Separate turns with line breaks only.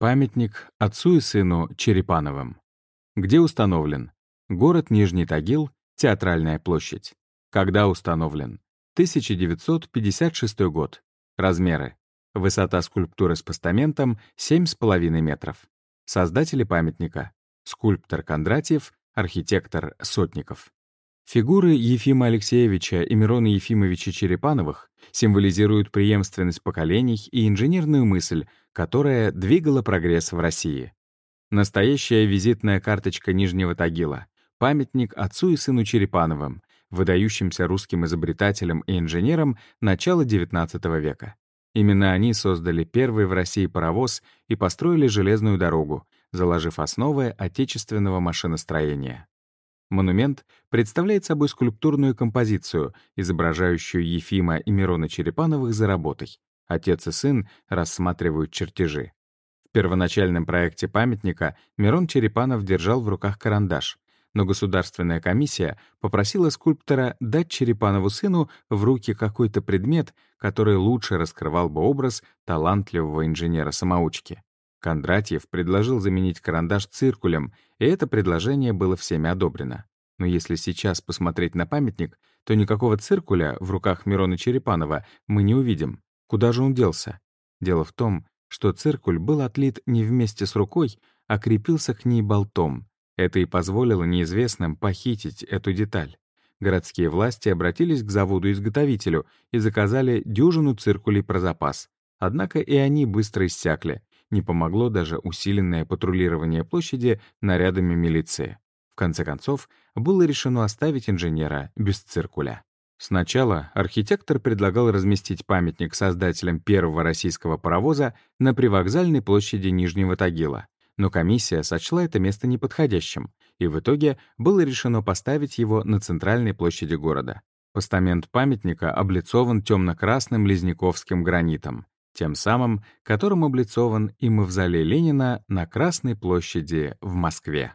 Памятник отцу и сыну Черепановым. Где установлен? Город Нижний Тагил, Театральная площадь. Когда установлен? 1956 год. Размеры. Высота скульптуры с постаментом 7,5 метров. Создатели памятника. Скульптор Кондратьев, архитектор Сотников. Фигуры Ефима Алексеевича и Мирона Ефимовича Черепановых символизируют преемственность поколений и инженерную мысль, которая двигала прогресс в России. Настоящая визитная карточка Нижнего Тагила, памятник отцу и сыну Черепановым, выдающимся русским изобретателям и инженерам начала XIX века. Именно они создали первый в России паровоз и построили железную дорогу, заложив основы отечественного машиностроения. Монумент представляет собой скульптурную композицию, изображающую Ефима и Мирона Черепановых за работой. Отец и сын рассматривают чертежи. В первоначальном проекте памятника Мирон Черепанов держал в руках карандаш, но Государственная комиссия попросила скульптора дать Черепанову сыну в руки какой-то предмет, который лучше раскрывал бы образ талантливого инженера-самоучки. Кондратьев предложил заменить карандаш циркулем, и это предложение было всеми одобрено. Но если сейчас посмотреть на памятник, то никакого циркуля в руках Мирона Черепанова мы не увидим. Куда же он делся? Дело в том, что циркуль был отлит не вместе с рукой, а крепился к ней болтом. Это и позволило неизвестным похитить эту деталь. Городские власти обратились к заводу-изготовителю и заказали дюжину циркулей про запас. Однако и они быстро иссякли, не помогло даже усиленное патрулирование площади нарядами милиции. В конце концов, было решено оставить инженера без циркуля. Сначала архитектор предлагал разместить памятник создателям первого российского паровоза на привокзальной площади Нижнего Тагила, но комиссия сочла это место неподходящим, и в итоге было решено поставить его на центральной площади города. Постамент памятника облицован темно-красным лизняковским гранитом тем самым, которым облицован и мавзолей Ленина на Красной площади в Москве.